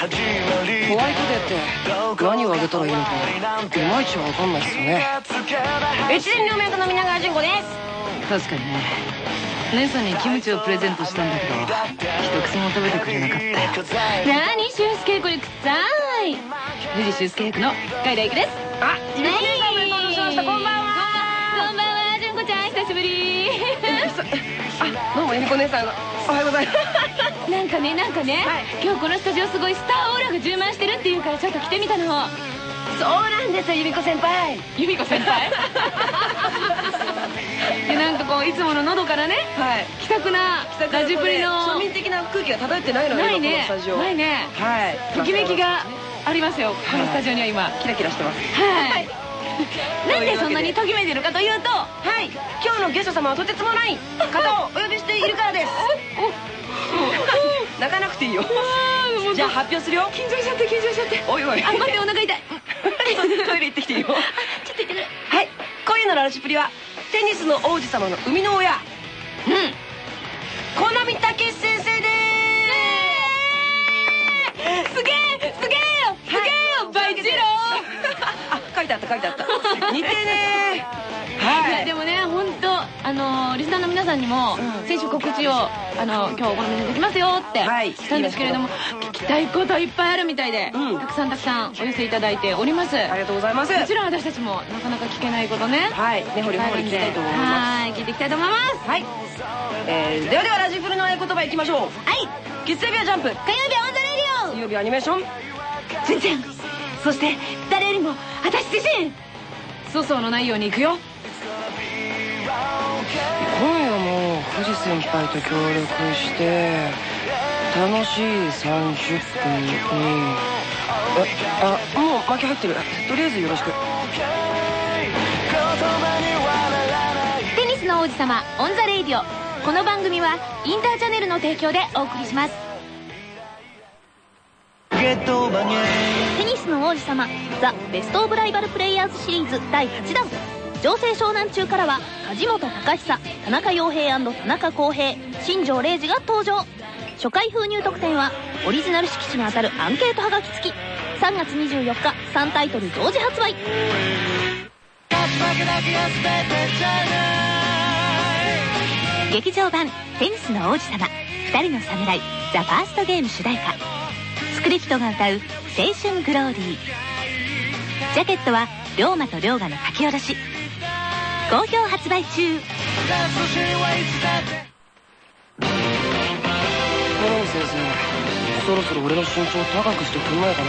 ホワイトデーって何をあげたらいいのかいまいちわかんないっすよね。越前両脈の皆川純子です。確かにね。姉さんにキムチをプレゼントしたんだけど一口も食べてくれなかったよ。何？修介これくっさい。藤修介役の海田由紀です。あゆみこ姉さんが登場しましたこんばんは。こんばんは純子ちゃん。久しぶり。あどうもゆみこ姉さん。おはようございますなんかねなんかね、今日このスタジオすごいスターオーラが充満してるっていうからちょっと来てみたの。そうなんです由美子先輩。由美子先輩？でなんかこういつもの喉からねはい。気さくなラジプリの庶民的な空気が漂ってないのよないね。今このスタジオ。ないね。はい。ときめきがありますよこのスタジオには今。キラキラしてます。はい。なんでそんなにときめいてるかというとはい。今日のゲスト様はとてつもない方をお呼びしているからです泣かなくていいよ。じゃあ発表するよ。緊張しちゃって緊張しちゃって。おいおい。あ待ってお腹痛い。トイレ行ってきていいよ。ちょっと痛くはい。今夜のララシプリはテニスの王子様の生みの親。うん。小波武先生です。すげえすげえよ。すげえよ。バイジロ あ書いてあった書いてあった。似てねーはい。やでもね本当あのリスナーの皆さんにもうん。先週告知をあの今日許斐先生来ますよってはい。したんですけれども聞きたいこといっぱいあるみたいでうん。たくさんたくさんお寄せいただいております。ありがとうございます。もちろん私たちもなかなか聞けないことねはい。根掘り葉掘り聞きたいと思いまはい聞いていきたいと思います。すはい、えー、ではではラジプリの合言葉いきましょう。はい。月曜日はジャンプ。火曜日は on the Radio 水曜日はアニメーション。全然。そして誰よりも私自身。粗相のないようにいくよ今夜も不二先輩と協力して楽しい30分に。ああもう巻き入ってる。とりあえずよろしく。テニスの王子様 on the Radio。この番組はインターチャネルの提供でお送りします。テニスの王子様ザ・ベスト・オブ・ライバル・プレイヤーズシリーズ第8弾。情勢湘南中からは梶本隆久田中陽平田中康平新庄礼二が登場。初回封入特典はオリジナル色紙が当たるアンケートはがき付き。3月24日3タイトル同時発売。劇場版「テニスの王子様二人の侍 The First Game 主題歌。スクリプトが歌う「青春グローディー」ジャケットはリョーマとリョーガの書き下ろし。好評発売中。許斐先生そろそろ俺の身長高くしてくんないかな。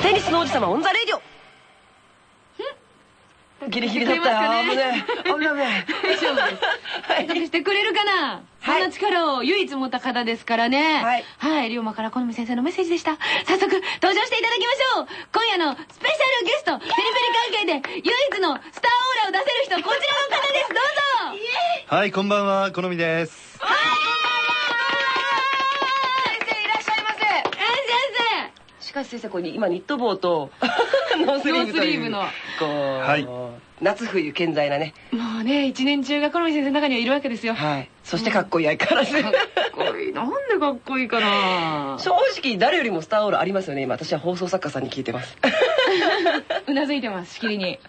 テニスの王子様 on the Radio。ギリギリだった。よ危ね？え危ない危ない大丈夫。です得してくれるかな、そんな力を唯一持った方ですからね。はい。はい。龍馬から好み先生のメッセージでした。早速登場していただきましょう。今夜のスペシャルゲストペリペリ関係で唯一のスタ出せる人こちらの方です。どうぞ。はい、こんばんは、好みです。先生いらっしゃいませ。えしかし先生これ今ニット帽と ノースリーブのこう、はい。夏冬健在なね。先生もうね一年中が好み先生の中にはいるわけですよ。かはい。そしてかっこいい相変わらず。っこいい。なんでかっこいいかな。正直誰よりもスターオールありますよね今。私は放送作家さんに聞いてます。うなずいてますしきりに。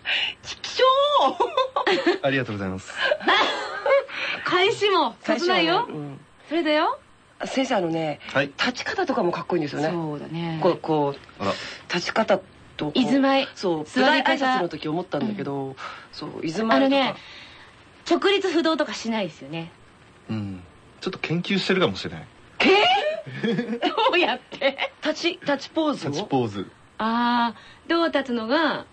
ちきしょ ありがとうございます。返しも最切ないよ。うん。それだよ。先生あのねはい。立ち方とかもかっこいいんですよね。そうだね。こうこう立ち方と居住まい。そう舞座り挨拶の時思ったんだけど、そう居住まいとか。あのね直立不動とかしないですよね。うん。ちょっと研究してるかもしれない。どうやって？立ち立ちポーズを？立ちポーズ。ああどう立つのが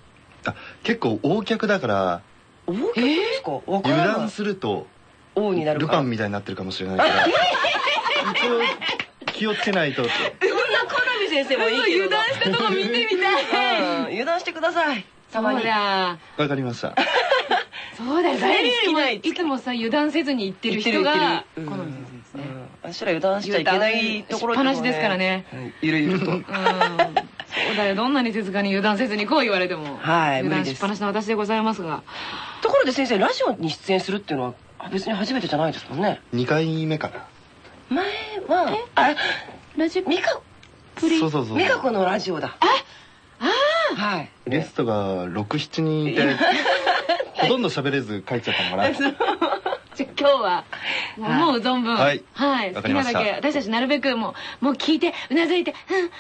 あ、結構大脚だから、大きいですか？わからない。油断すると、王になるかルパンみたいになってるかもしれないから、一応気をつけないと。って。そんな好み先生もいいけど。油断したとこ見てみたい。うん油断してください。たまに。そうだ。わかりました。そうだよ。誰よ。りも好きないつもさ油断せずに言ってる人が言ってる好言ってる。み先生ですね。うん私ら油断しちゃいけないところ油断しっぱなしですからね。はいゆるゆると。うんそうだよどんなに静かに油断せずにこう言われても。はい油断しっぱなしの私でございますが。ところで先生ラジオに出演するっていうのはあ別に初めてじゃないですもんね。2回目かな。前はあラジミカプリ？そうそうそう美香子のラジオだ。ああはい。ゲストが67人いて ほとんど喋れず帰っちゃったのかな 今日はもうはい思う存分はい。はい、好きなわかりました。だけ私たちなるべくもうもう聞いてうなずいてふんふん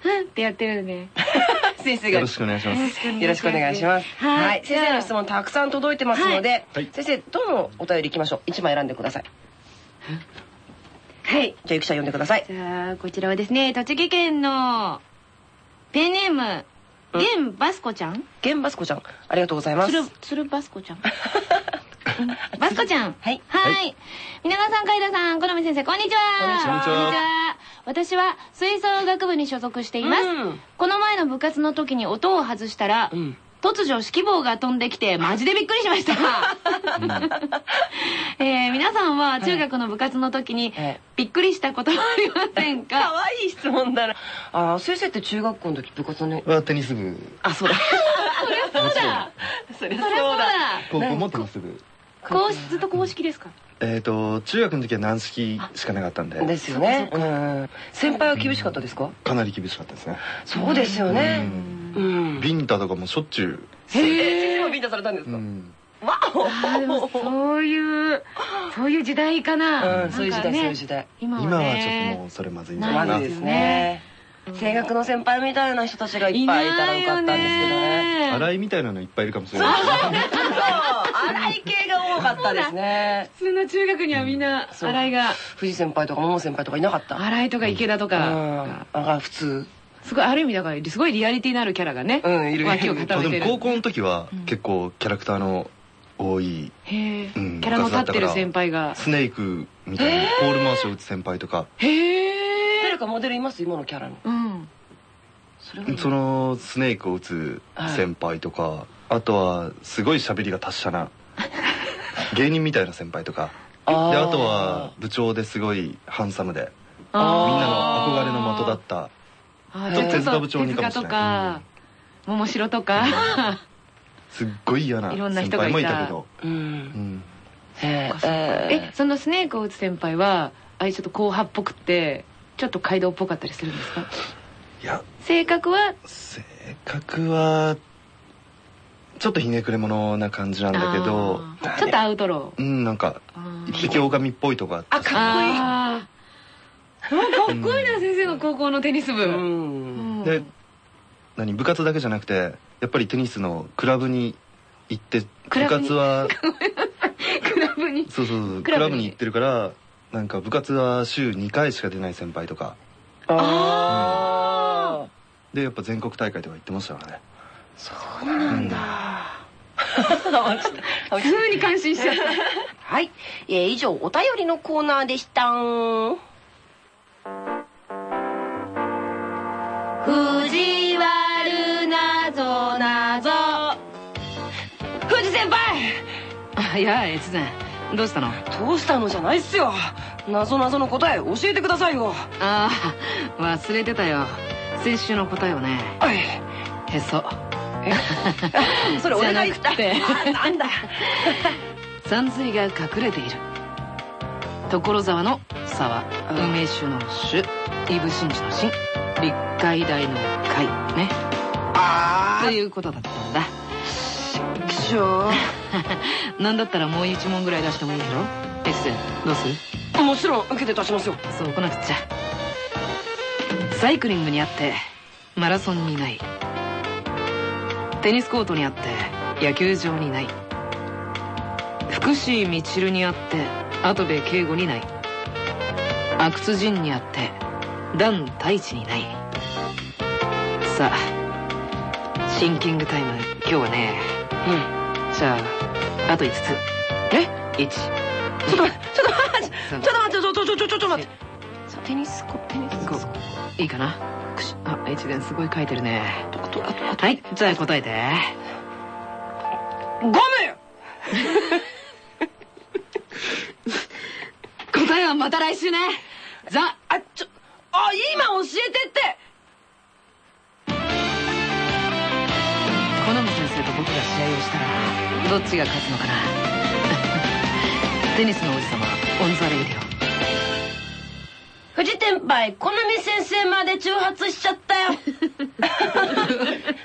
ふんってやってるんで。先生が。よろしくお願いします。よろしくお願いします。はい。はい。先生の質問たくさん届いてますので、はい。先生、どのお便り行きましょう？一枚選んでください。はい。じゃあ、ゆきちゃん読んでください。じゃあこちらはですね栃木県のペンネームうん。ゲンバスコちゃん。ゲンバスコちゃん、ありがとうございます。つるバスコちゃん バスコちゃん。はい。はい。皆川さん海田さん好み先生こんにちは。こんにちは。こんにちは。私は吹奏楽部に所属しています、うん。この前の部活の時に音を外したら、うん。突如指揮棒が飛んできてマジでびっくりしました、えー皆さんは中学の部活の時にはいびっくりしたことはありませんか、かわいい質問だな。あー、先生って中学校の時部活ね。はテニス部。あ、そうだ。そうだ。そりゃそりゃそうだ。高校もテニス部こうずっと公式ですか？えっと中学の時は軟式しかなかったんで。ですよね。うん。先輩は厳しかったですか？かなり厳しかったですね。そうですよね。うん。ビンタとかもしょっちゅえ先生もビンタされたんですう、かそういうそういう時代かな、うん、そういう時代、そういう時代。今はちょっとねもうそれまずいんじゃないですね。声楽の先輩みたいな人たちがいっぱいいたらよかったんですけどね。洗いみたいなのいっぱいいるかもしれない。そう、荒い系が多かったですね。普通の中学にはみんな新井が。藤先輩とか桃先輩とかいなかった。新井とか池田とうん。かあ、普通。すごいある意味だからすごいリアリティのあるキャラがねうんいる。脇を固あめてる。でも高校の時はうん。結構キャラクターの多いキャラの立ってる先輩が。スネークみたいなポール回しを打つ先輩とか。へえ。誰かモデルいます？今のキャラの。うん。それはいいそのスネークを打つ先輩とかあとはすごい喋りが達者な芸人みたいな先輩とか。であとは部長ですごいハンサムで。みんなの憧れの的だった。あちょっと手塚部長にかもしれない。手塚とか桃城とか。すっごい嫌ないろんな先人がいた。輩もいたけど、う。うん。ん、えそのスネークを打つ先輩はああいうちょっと硬派っぽくってちょっと街道っぽかったりするんですか？いや。性格は？性格はちょっとひねくれ者な感じなんだけど。ちょっとアウトロー。うんなんか一匹狼っぽいとこあって。あ、かっこいい。かかっこいいな先生の高校のテニス部、う。うん。んで何部活だけじゃなくてやっぱりテニスのクラブに行って部クラブに？活は クラブに？そうそうそうクラブに？クラブに行ってるからなんか部活は週2回しか出ない先輩とか。あでやっぱ全国大会とか行ってましたからねそうなんだ。普通に感心しちゃった はい、えー以上お便りのコーナーでした。藤原なぞなぞ藤先輩あいや越前どうしたの？どうしたの？じゃないっすよ。謎謎の答え教えてくださいよ。ああ忘れてたよ先週の答えをねはい。へそ それお願いじゃなくて。あなんだ。山水が隠れている。所沢の沢。うん梅酒の酒イブ真珠の真立海大の海ね。あということだったんだ。ー、きしょなんだったらもう一問ぐらい出してもいいだろ越前どうする？う。もちろん受けて出しますよ。そう来なくっちゃ。サイクリングにあってマラソンにないテニスコートにあって野球場にない。福士みちるにあって跡部敬吾にない。阿久津仁にあって段太一にない。さあシンキングタイム今日はね。うん。じゃああと5つ。え？1ちょっと待って、ちょっと待って、ちょっと待って、ちょ、ちょ、ちょ、ちょ、ちょ、ちょ、待って。テニスコ、テニスコ。5いいかな？あ一年すごい書いてるね。はいじゃあ答えて。ゴム 答えはまた来週ね。ザあ、ちょ、あ、今教えてって！許斐先生と僕が試合をしたらどっちが勝つのかな？テニスの王子様 on the Radio不二不二先輩許斐先生まで挑発しちゃったよ。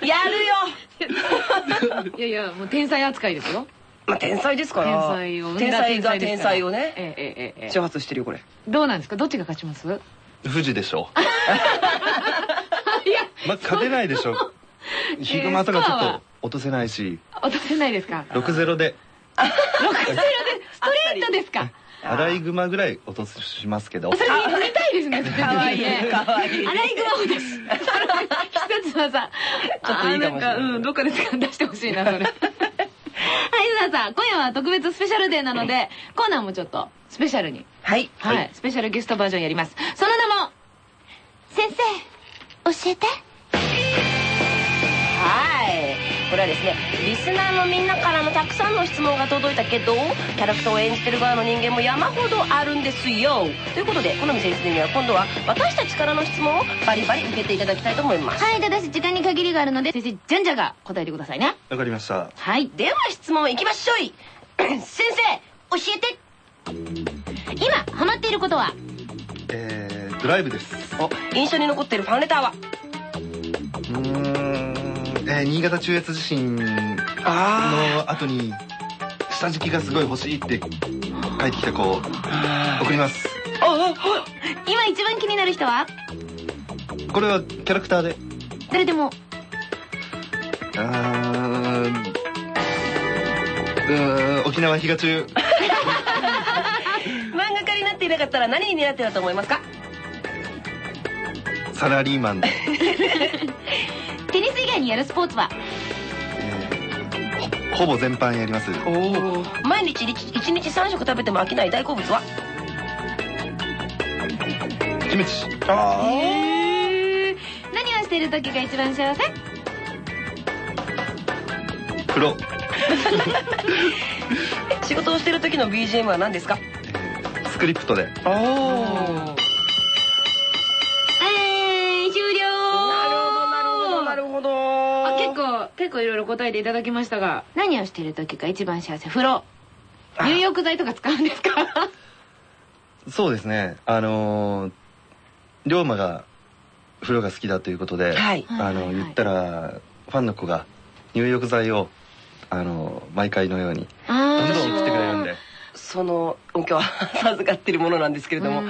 やるよ。いやいやもう天才扱いですよ。まあ天才ですから。天才を天才が天才をね。ええええええ挑発してるよこれ。どうなんですか？どっちが勝ちます？富士でしょ いや。まあ勝てないでしょヒグマとかちょっと落とせないし。落とせないですか？6-0で。6-0でストレートですか？アライグマぐらい落としますけど。それ見見たいですねそれかわいいね。かわいいアライグマをです。一つはさちょっといいかもしれない。あーんかうんどっかで使出してほしいなそれ。はいさあさあ今夜は特別スペシャルデーなのでコーナーもちょっとスペシャルに。はい。はい、はい。スペシャルゲストバージョンやります。その名も先生教えて。はいこれはですねリスナーのみんなからのたくさんの質問が届いたけどキャラクターを演じてる側の人間も山ほどあるんですよ。ということで好み先生には今度は私たちからの質問をバリバリ受けていただきたいと思います。はいただし時間に限りがあるので先生じゃんじゃが答えてくださいね。わかりました。はい。では質問いきましょい。先生教えて。今ハマっていることは？えー、ドライブです。お印象に残ってるファンレターは？うーん、えー、新潟中越地震あの後に下敷きがすごい欲しいって帰ってきた子送ります。あ今一番気になる人は？これはキャラクターで。誰でも。うーんうーん沖縄比嘉中。漫画家になっていなかったら何になってたと思いますか？サラリーマン。で、外にやるスポーツは？えーほほぼ全般やります。毎日1日3食食べても飽きない大好物は？キムチ。あへえ何をしている時が一番幸せ？風呂、仕事をしてる時の BGM は何ですか？えースクリプトで。おお結構いろいろ答えていただきましたが。何をしている時が一番幸せ？風呂。あ。入浴剤とか使うんですか？そうですね。あのー龍馬が風呂が好きだということで、はい。あの言ったらファンの子が入浴剤をあの毎回のようにどどんどん送ってくれるんで。その音響は授かってるものなんですけれども、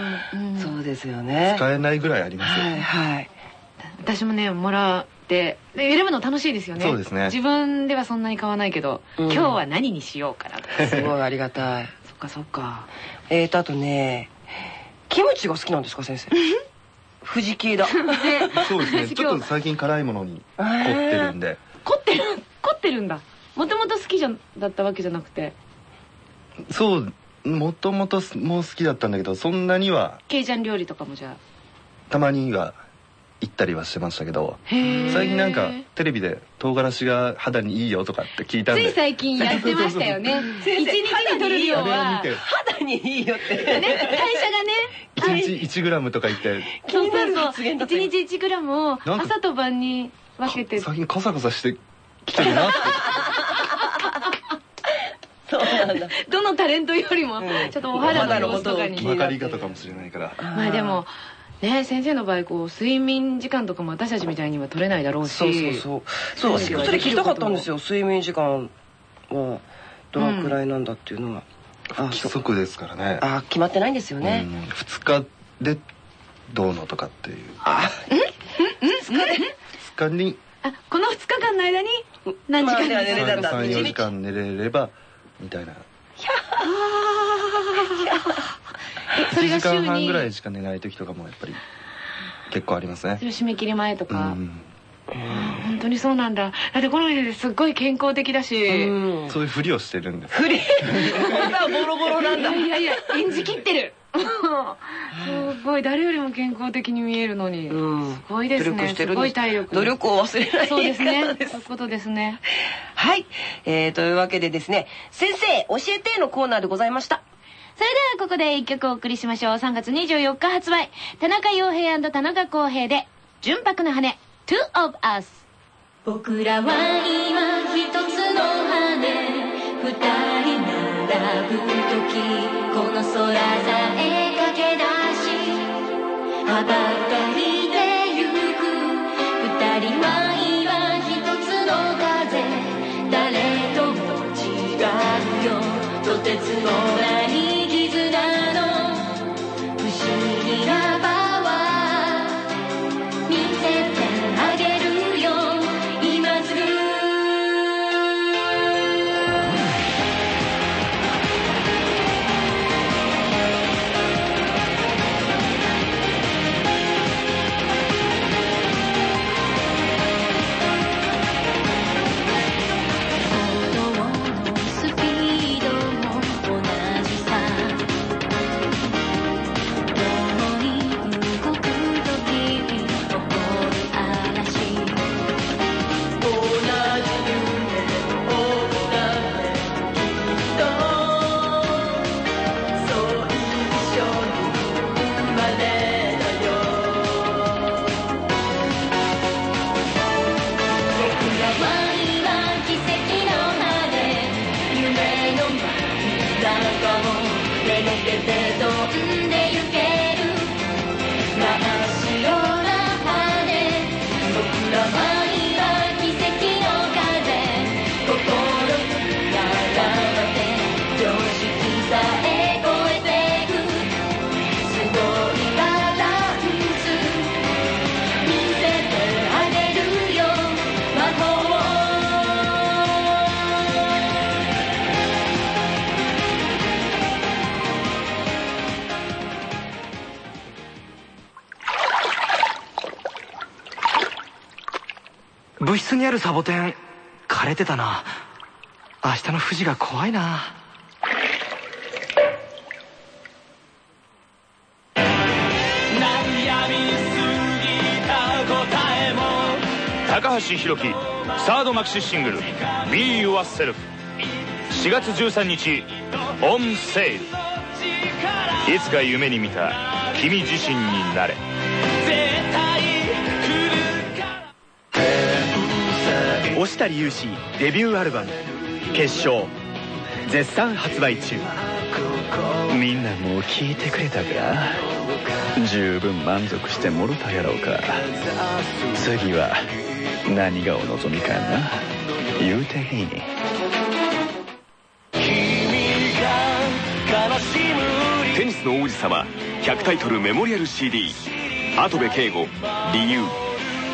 そうですよね。使えないぐらいありますよ、はいはい。私もねもらってで選ぶの楽しいですよね。そうですね。自分ではそんなに買わないけど、うん。今日は何にしようかなとか。すごいありがたい。そっかそっか。えーとあとねキムチが好きなんですか先生？富士系だそうですね。私ちょっと最近辛いものに凝ってるんで。凝ってる凝ってるんだ。もともと好きじゃだったわけじゃなくて。そうもともともう好きだったんだけどそんなには。ケイジャン料理とかもじゃあ。たまには行ったりはしてましたけど最近なんかテレビで唐辛子が肌にいいよとかって聞いたんで。つい最近やってましたよね。一日に取る量は肌にいいよって。ね代謝がね。1日1グラムとか言って。そう気になるそうそう。発言だった1日1グラムを朝と晩に分けて。最近カサカサしてきてるなって。そうなんだ。どのタレントよりもうん。ちょっとお肌の様子とかに。分かり方かもしれないから。まあでもね先生の場合こう睡眠時間とかも私たちみたいには取れないだろうし。そうそうそう。そうそれ聞きたかったんですよ。睡眠時間はどのくらいなんだっていうのは、あ規則ですからね。あ決まってないんですよね、2日でどうのとかっていう。あ2日に。あこの2日間の間に何時間まあ寝れたんだ34時間寝れればみたいな。えそれ1時が週間半にぐらいしか寝ない時とかもやっぱり結構ありますね。締め切り前とうか、ん本当にそうなんだ。だってこの先生すっごい健康的だし、うん。そういうふりをしてるんです。フリ肌ボロボロなんだ。いやいや演じきってる すごい誰よりも健康的に見えるのに、うん。すごいですね。す。ごい体力。努力を忘れないそうですね。方ですそういうことですね。はい、えー、というわけでですね先生教えてのコーナーでございました。それではここで一曲お送りしましょう。3月24日発売。田中洋平田中康平で「純白の羽 Two of Us」僕らは今一つとも違うよとてつもない夢の真ん中をめがけて飛んでゆける真っ白室にあるサボテン枯れてたな。明日の富士が怖いな。高橋宏樹サードマキシシングル「Be Yourself」4月13日オンセールいつか夢に見た君自身になれ。押谷勇志デビューアルバム「決勝」絶賛発売中。みんなもう聞いてくれたか？十分満足してもろたやろうか？次は何がお望みかな？言うていいテニスの王子様100タイトルメモリアル CD 跡部圭吾理由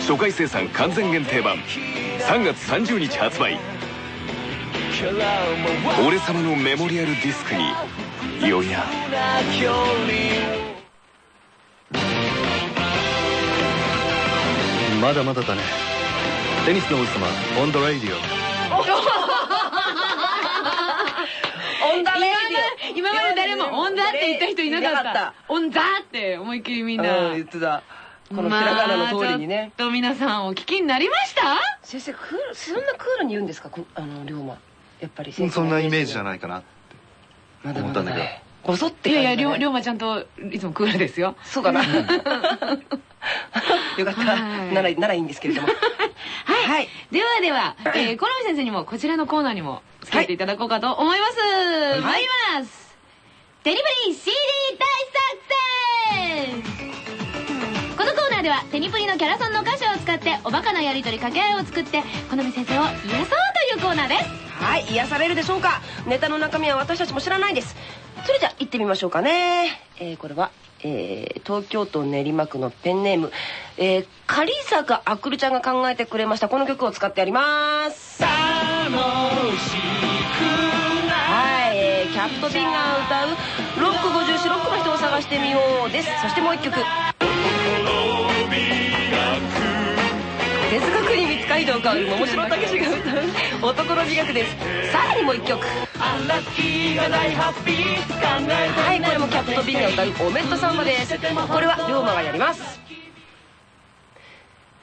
初回生産完全限定版。3月30日発売。俺様のメモリアルディスクによやまだまだだね。テニスの王子様オンドライディオ。オンダレ今まで誰も「オンダ」って言った人いなかった。た「オンダ」って思いっきりみんな。言ってたこのひらがなの通りにね。まあちょっと皆さんお聞きになりました？先生クールそんなクールに言うんですか？こあの龍馬。やっぱり先生そんなイメージじゃいないかなまだま思ったんだけど。そっていやいや龍馬ちゃんといつもクールですよ。そうかな。よかった。はい。ならならいいんですけれども。はい、はい。ではでは、えー、好み先生にもこちらのコーナーにもつけていただこうかと思います、はい。参ります。デリバリー CD 大作戦ではテニプリのキャラソンの歌詞を使っておバカなやりとり掛け合いを作って好み先生を癒そうというコーナーです。はい癒されるでしょうか？ネタの中身は私たちも知らないです。それじゃあ行ってみましょうかね、えーこれは、えー東京都練馬区のペンネーム、えー、狩坂あくるちゃんが考えてくれました。この曲を使ってやります。はい、えーキャットビンが歌う「ロック54ロックの人を探してみよう」です。そしてもう一曲手塚国光街道香る桃城武史が歌う「男の美学」です。さらにもう一曲。はいこれもキャットビンが歌う「おめっとサンバ」です。これは龍馬がやります。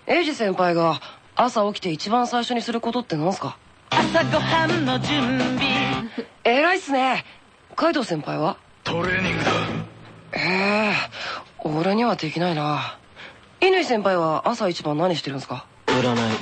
エイジ先輩が朝起きて一番最初にすることって何すか？朝ごはんの準備。偉いっすね。カイドウ先輩は？トレーニングだ。ええ俺にはできないな。乾先輩は朝一番何してるんですか？占い。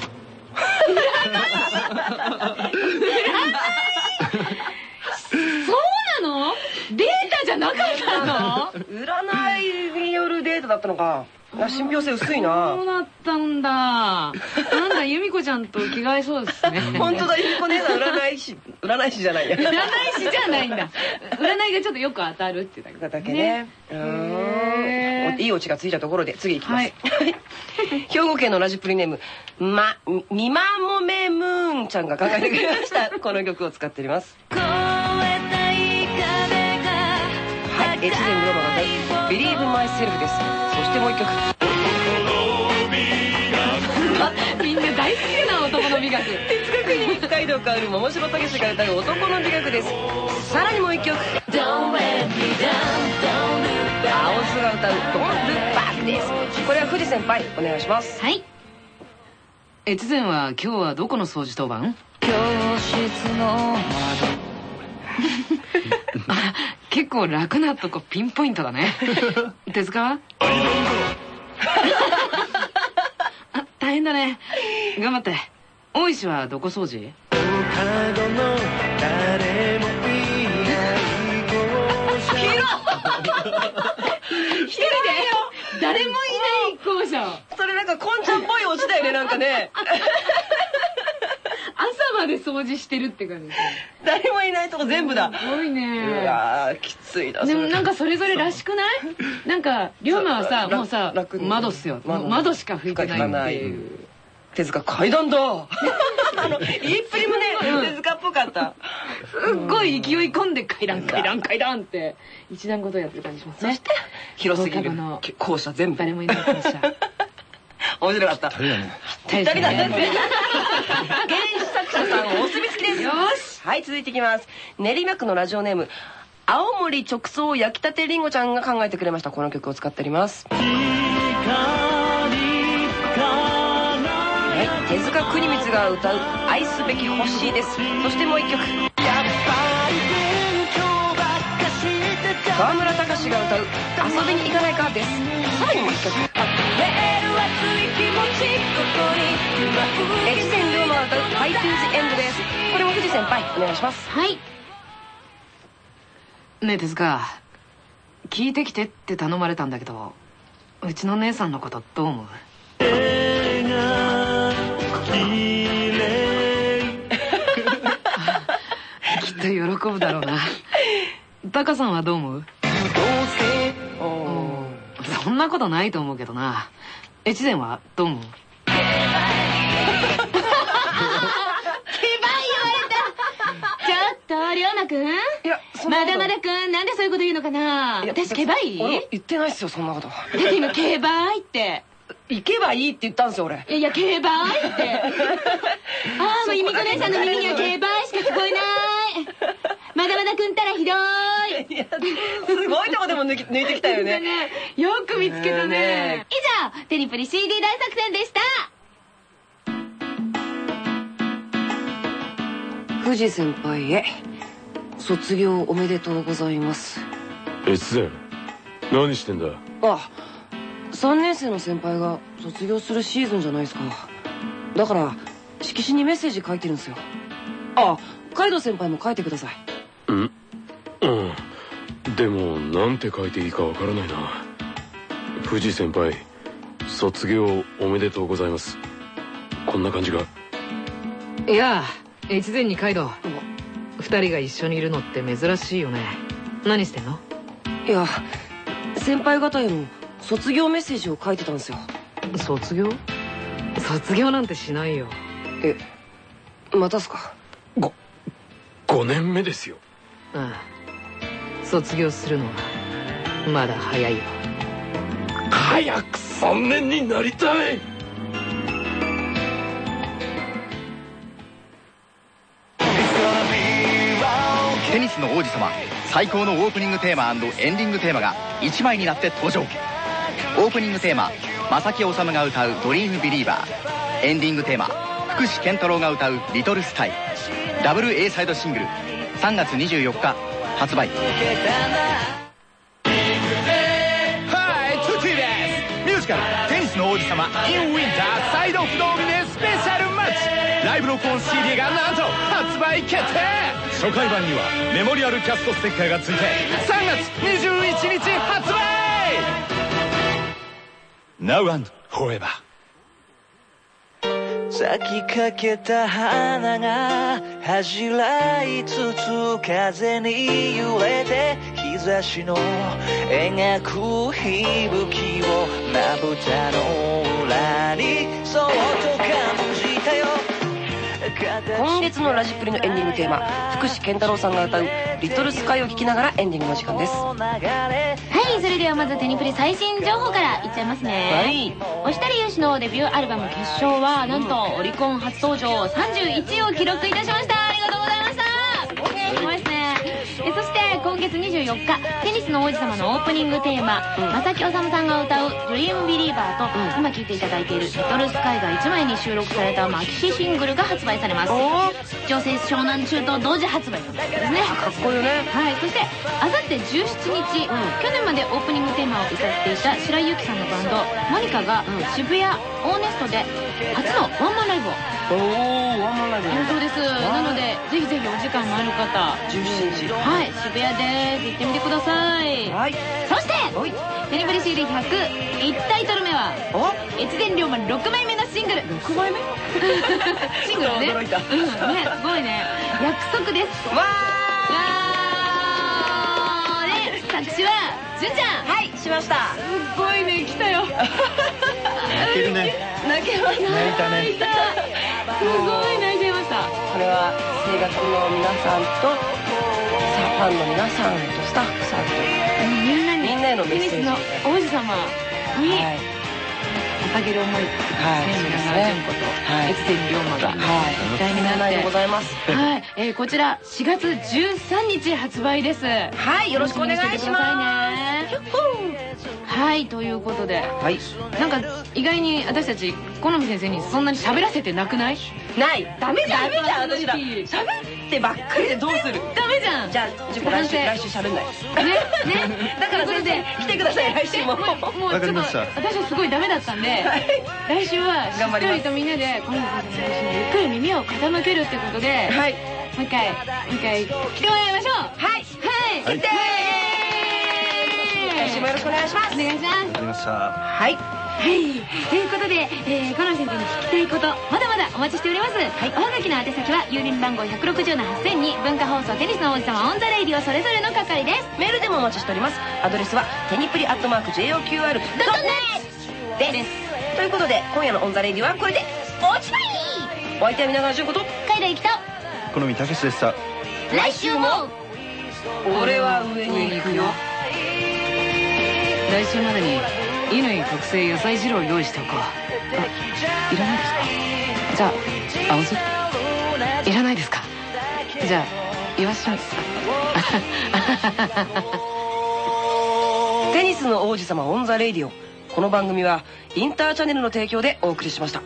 そうなの？データじゃなかったの？占いによるデータだったのかあ信憑性薄いな。そうだったんだ。なんだ、由美子ちゃんと着替えそうですね。本当だゆみこ姉さん占い師占い師じゃない。や占い師じゃないんだ。占いがちょっとよく当たるってだけ。だけね。うー。んいいオチがついたところで次いきます、兵庫県のラジプリネームまみまもめムーンちゃんが考えてくれました。この曲を使っております。はい越前龍馬が歌う「Believe Myself」です。そしてもう一曲。みんな大好きな男の美学。哲学に北海道る桃城武史が歌う男の美学です。さらにもう一曲。青須が歌う「Don't Look Back」です。これは藤先輩お願いします。はい。越前は今日はどこの掃除当番？教室のあ 結構楽なとこピンポイントだね。手塚は？あ、大変だね。頑張って。大石はどこ掃除？一人で？誰もいない校舎。それなんかこんちゃんっぽいオチだよねなんかね朝まで掃除してるって感じ。ですね。誰もいないとこ全部だ。すごいうね。わーきついなでもなんかそそれぞれらしくない？なんか龍馬はさそうもうさ窓っすよ。窓。窓しか吹いてないっていう。れ手塚階段だ。あの言いっぷりもね手塚っぽかった。すっごい勢い込んで階段階段階段って一段ごとやってる感じしますね。広すぎる。校舎全部。誰もいない校舎。面白かった。二人だね。二人だね。原 作者さんお墨付きですよし。はい続いていきます。練馬区のラジオネーム青森直送焼きたてりんごちゃんが考えてくれました。この曲を使っております。はい。手塚国光が歌う「愛すべき星」です。そしてもう一曲川村隆が歌う「遊びに行かないか」です。さらにもう一曲越前リョーマが歌う「ファイトゥーズエンド」です。これも不二先輩お願いします。はい。ねえ手塚。聞いてきてって頼まれたんだけどうちの姉さんのことどう思う？きっと喜ぶだろうなタカさんはどう思う？そんなことないと思うけどな。越前はどう思う？ちょっと龍馬くん？いやまだまだくん。なんでそういうこと言うのかな？私ケバい俺言ってないっすよそんなこと。だって今ケバいって。行けばいいって言ったんですよ俺。いやいやケバいって。ああもう由美子姉さんの耳にはケバいしか聞こえないまだまだくんたらひどい。いやすごいとこでも抜き抜いてきたよ ね。よく見つけたね。以上テニプリ CD 大作戦でした。藤先輩へ卒業おめでとうございます。越前何してんだ？あ3年生の先輩が卒業するシーズンじゃないですか。だから色紙にメッセージ書いてるんですよ。あカイドウ先輩も書いてくださいうん。うん。でもなんて書いていいかわからないな。藤先輩卒業おめでとうございます。こんな感じが。いや越前にカイドウ二人が一緒にいるのって珍しいよね。何してんの？いや先輩方への卒業メッセージを書いてたんですよ。卒業？卒業なんてしないよ。えまたっすか？ご5年目ですよああ。卒業するのはまだ早いよ。早く3年になりたい。テニスの王子様最高のオープニングテーマエンディングテーマが1枚になって登場。オープニングテーマ正木治が歌う「ドリームビリーバー」エンディングテーマ福士健太郎が歌う「リトルスタイ」ダブル A サイドシングル3月24日発売。はいトゥティです。ミュージカル「テニスの王子様 in ウィンターサイドオフドームでスペシャルマッチ」ライブ録音 CD がなんと発売決定。初回版にはメモリアルキャストステッカーがついて3月21日発売。Now and Forever 咲きかけた花が恥じらいつつ風に揺れて日差しの描く息吹をまぶたの裏にそっと感じたよ。今月のラジプリのエンディングテーマ福士健太郎さんが歌う「リトルスカイ」を聴きながらエンディングの時間です。はいそれではまずテニプリ最新情報からいっちゃいますね。はい。押したりのデビューアルバム決勝はなんとオリコン初登場31位を記録いたしました。ありがとうございました。すごいですね。えそして今月24日テニスの王子様のオープニングテーマ正木治さんが歌う「ドリームビリーバーと今聴いていただいている「リトルスカイ」が1枚に収録されたマキシシングルが発売されます。女性湘南中と同時発売ということですね。かっこいいよね。はいそしてあさって17日、去年までオープニングテーマを歌っていた白井由紀さんのバンドモニカが渋谷オーネストで初のワンマンライブを。おおワンマンライブ。そうです。なのでぜひぜひお時間のある方。17日はい渋谷です。行ってみてください。はい。そしてテニプリ CD101 タイトル目は越前龍馬6枚目のシングル。6枚目？シングルね。驚いたうんねすごいね。約束です。わわーで作詞は純ちゃん。はいしました。すごいね来たよ 泣けるね。泣けました泣いたね。すごい泣いちゃいました。これは声楽の皆さんとさファンの皆さんとスタッフさんと。みんなにみんなへのメッセージの王子様にはい。捧げる思いはい皆川純子とはい越前龍馬がはい。一体になでございますはい、えーこちら4月13日発売です。はい。よろしくお願いしますはいということで。はい。なんか意外に私たち好み先生にそんなに喋らせてなくない？ない。ダメじゃんダメじゃん私ら喋ってばっかりでどうする？ダメじゃん。じゃあ自己来週来週喋んない。ねね。だから先生来てください来週も。もうちょっと私はすごいダメだったんで来週はしっかりとみんなで許斐先生の話にゆっくり耳を傾けるってことではい。もう一回もう一回来てもらいましょうはいはい来て来週もよろしくお願いします。お願いします。わかりましたはい。はい。ということで、えー、許斐先生に聞きたいこと、まだまだお待ちしております。はい。おはがきの宛先は、郵便番号160の8000に、文化放送テニスの王子様 on the Radio それぞれの係です。メールでもお待ちしております。アドレスはテニプリアットマーク JOQR ドットネです。ということで今夜の on the Radio はこれでおしまい。お相手は皆川淳子と甲斐田ゆきと、好みたけしでした。来週も。俺は上に行くよ来週までに乾特製野菜汁を用意しておこう。あいらないですか？じゃあ青汁いらないですか？じゃあイワシもテニスの王子様オンザレイディオこの番組はインターチャネルの提供でお送りしました